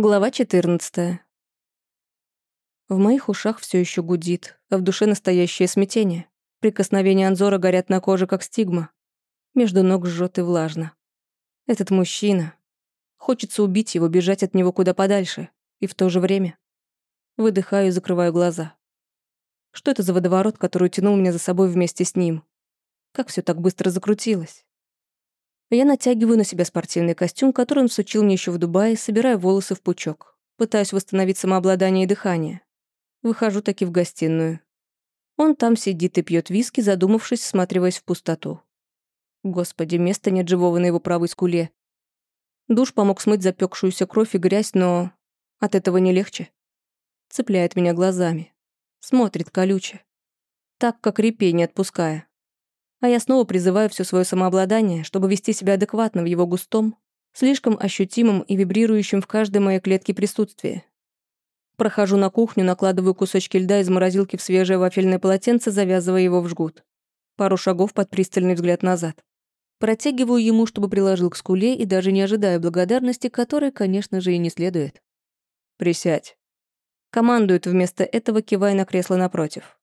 Глава 14. В моих ушах все еще гудит, а в душе настоящее смятение. Прикосновения Анзора горят на коже, как стигма. Между ног жжет и влажно. Этот мужчина. Хочется убить его, бежать от него куда подальше. И в то же время. Выдыхаю и закрываю глаза. Что это за водоворот, который тянул меня за собой вместе с ним? Как все так быстро закрутилось? Я натягиваю на себя спортивный костюм, который он всучил мне еще в Дубае, собираю волосы в пучок. Пытаюсь восстановить самообладание и дыхание. Выхожу таки в гостиную. Он там сидит и пьет виски, задумавшись, всматриваясь в пустоту. Господи, места нет живого на его правой скуле. Душ помог смыть запекшуюся кровь и грязь, но от этого не легче. Цепляет меня глазами. Смотрит колюче. Так, как репей не отпуская. А я снова призываю все свое самообладание, чтобы вести себя адекватно в его густом, слишком ощутимом и вибрирующем в каждой моей клетке присутствии. Прохожу на кухню, накладываю кусочки льда из морозилки в свежее вафельное полотенце, завязывая его в жгут. Пару шагов под пристальный взгляд назад. Протягиваю ему, чтобы приложил к скуле, и даже не ожидая благодарности, которой, конечно же, и не следует. «Присядь». Командует вместо этого, кивая на кресло напротив.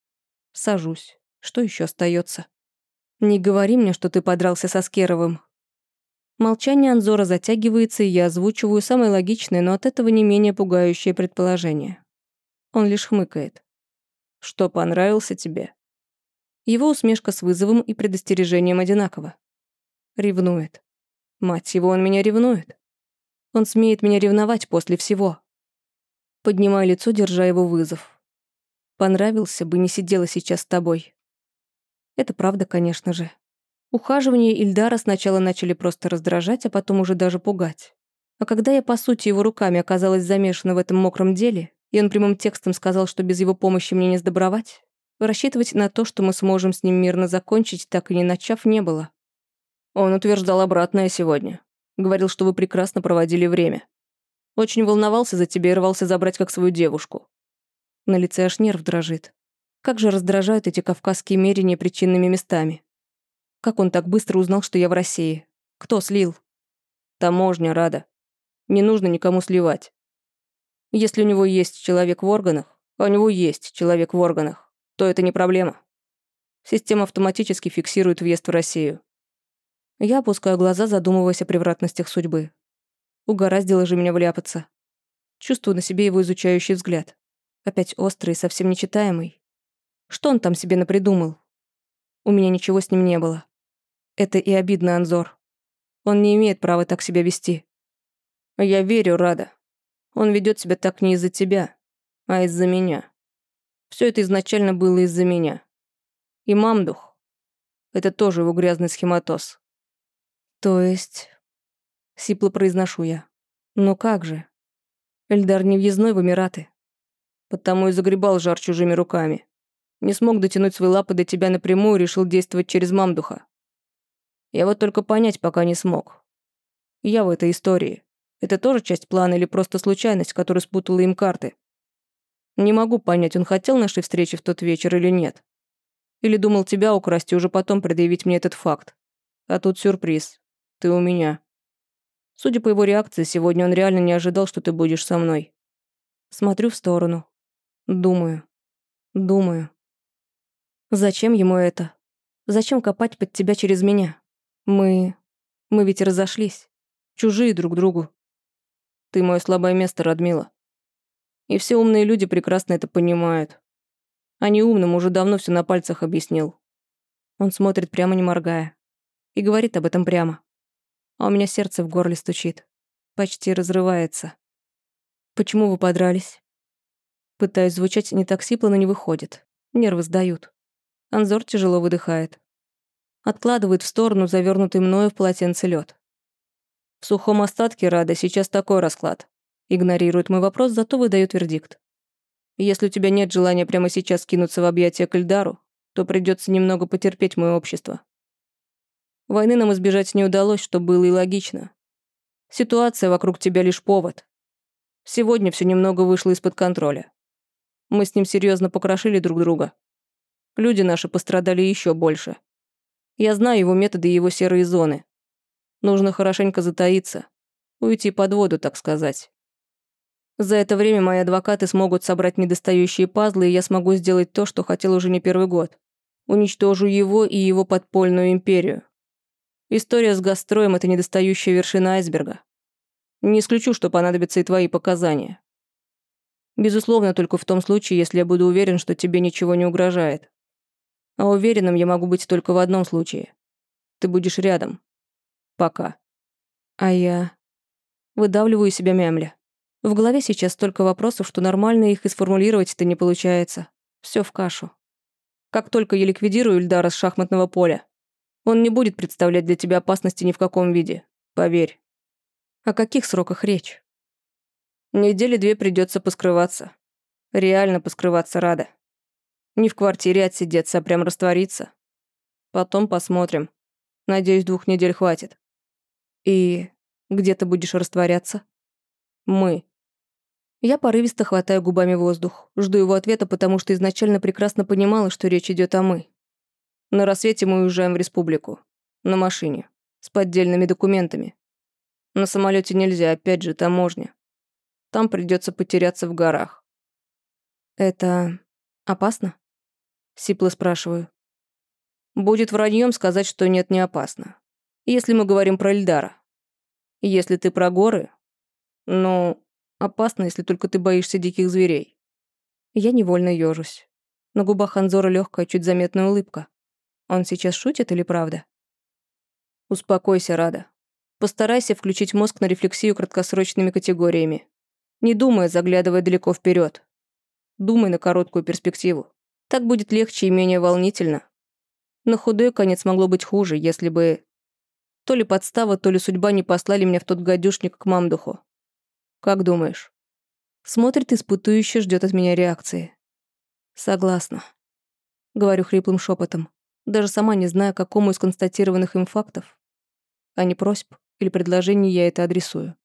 Сажусь. Что еще остается? «Не говори мне, что ты подрался со Скеровым». Молчание Анзора затягивается, и я озвучиваю самое логичное, но от этого не менее пугающее предположение. Он лишь хмыкает. «Что понравился тебе?» Его усмешка с вызовом и предостережением одинакова. Ревнует. Мать его, он меня ревнует. Он смеет меня ревновать после всего. Поднимаю лицо, держа его вызов. Понравился бы, не сидела сейчас с тобой. Это правда, конечно же. Ухаживания Ильдара сначала начали просто раздражать, а потом уже даже пугать. А когда я, по сути, его руками оказалась замешана в этом мокром деле, и он прямым текстом сказал, что без его помощи мне не сдобровать, рассчитывать на то, что мы сможем с ним мирно закончить, так и не начав, не было. Он утверждал обратное сегодня. Говорил, что вы прекрасно проводили время. Очень волновался за тебя и рвался забрать как свою девушку. На лице аж нерв дрожит. Как же раздражают эти кавказские мерения причинными местами. Как он так быстро узнал, что я в России? Кто слил? Таможня рада. Не нужно никому сливать. Если у него есть человек в органах, а у него есть человек в органах, то это не проблема. Система автоматически фиксирует въезд в Россию. Я опускаю глаза, задумываясь о превратностях судьбы. Угораздило же меня вляпаться. Чувствую на себе его изучающий взгляд. Опять острый и совсем нечитаемый. Что он там себе напридумал? У меня ничего с ним не было. Это и обидно, Анзор. Он не имеет права так себя вести. Я верю, Рада. Он ведет себя так не из-за тебя, а из-за меня. Все это изначально было из-за меня. И мамдух. Это тоже его грязный схематоз. То есть... Сипло произношу я. Но как же? Эльдар не въездной в Эмираты. Потому и загребал жар чужими руками. Не смог дотянуть свои лапы до тебя напрямую решил действовать через мамдуха. Я вот только понять пока не смог. Я в этой истории. Это тоже часть плана или просто случайность, которая спутала им карты? Не могу понять, он хотел нашей встречи в тот вечер или нет. Или думал тебя украсть и уже потом предъявить мне этот факт. А тут сюрприз. Ты у меня. Судя по его реакции, сегодня он реально не ожидал, что ты будешь со мной. Смотрю в сторону. Думаю. Думаю. Зачем ему это? Зачем копать под тебя через меня? Мы... Мы ведь разошлись. Чужие друг другу. Ты мое слабое место, Радмила. И все умные люди прекрасно это понимают. А неумным уже давно все на пальцах объяснил. Он смотрит прямо не моргая. И говорит об этом прямо. А у меня сердце в горле стучит. Почти разрывается. Почему вы подрались? Пытаюсь звучать не так сипло, но не выходит. Нервы сдают. Анзор тяжело выдыхает. Откладывает в сторону завернутый мною в полотенце лед. В сухом остатке Рада сейчас такой расклад. Игнорирует мой вопрос, зато выдает вердикт. Если у тебя нет желания прямо сейчас кинуться в объятия к Эльдару, то придется немного потерпеть мое общество. Войны нам избежать не удалось, что было и логично. Ситуация вокруг тебя лишь повод. Сегодня все немного вышло из-под контроля. Мы с ним серьезно покрошили друг друга. Люди наши пострадали еще больше. Я знаю его методы и его серые зоны. Нужно хорошенько затаиться. Уйти под воду, так сказать. За это время мои адвокаты смогут собрать недостающие пазлы, и я смогу сделать то, что хотел уже не первый год. Уничтожу его и его подпольную империю. История с гастроем – это недостающая вершина айсберга. Не исключу, что понадобятся и твои показания. Безусловно, только в том случае, если я буду уверен, что тебе ничего не угрожает. А уверенным я могу быть только в одном случае. Ты будешь рядом. Пока. А я... Выдавливаю себя мямля. В голове сейчас столько вопросов, что нормально их и сформулировать-то не получается. Все в кашу. Как только я ликвидирую Ильдара с шахматного поля, он не будет представлять для тебя опасности ни в каком виде. Поверь. О каких сроках речь? Недели две придется поскрываться. Реально поскрываться рада. Не в квартире отсидеться, а прям раствориться. Потом посмотрим. Надеюсь, двух недель хватит. И где ты будешь растворяться? Мы. Я порывисто хватаю губами воздух. Жду его ответа, потому что изначально прекрасно понимала, что речь идет о мы. На рассвете мы уезжаем в республику. На машине. С поддельными документами. На самолете нельзя, опять же, таможня. Там придется потеряться в горах. Это опасно? Сипло спрашиваю. Будет враньем сказать, что нет, не опасно. Если мы говорим про Эльдара. Если ты про горы, ну, опасно, если только ты боишься диких зверей. Я невольно ёжусь. На губах Анзора легкая, чуть заметная улыбка. Он сейчас шутит или правда? Успокойся, Рада. Постарайся включить мозг на рефлексию краткосрочными категориями. Не думай, заглядывая далеко вперед. Думай на короткую перспективу. Так будет легче и менее волнительно. На худой конец могло быть хуже, если бы то ли подстава, то ли судьба не послали меня в тот гадюшник к мамдуху. Как думаешь? Смотрит испытующе, ждет от меня реакции. Согласна. Говорю хриплым шепотом, даже сама не зная, какому из констатированных им фактов, а не просьб или предложений я это адресую.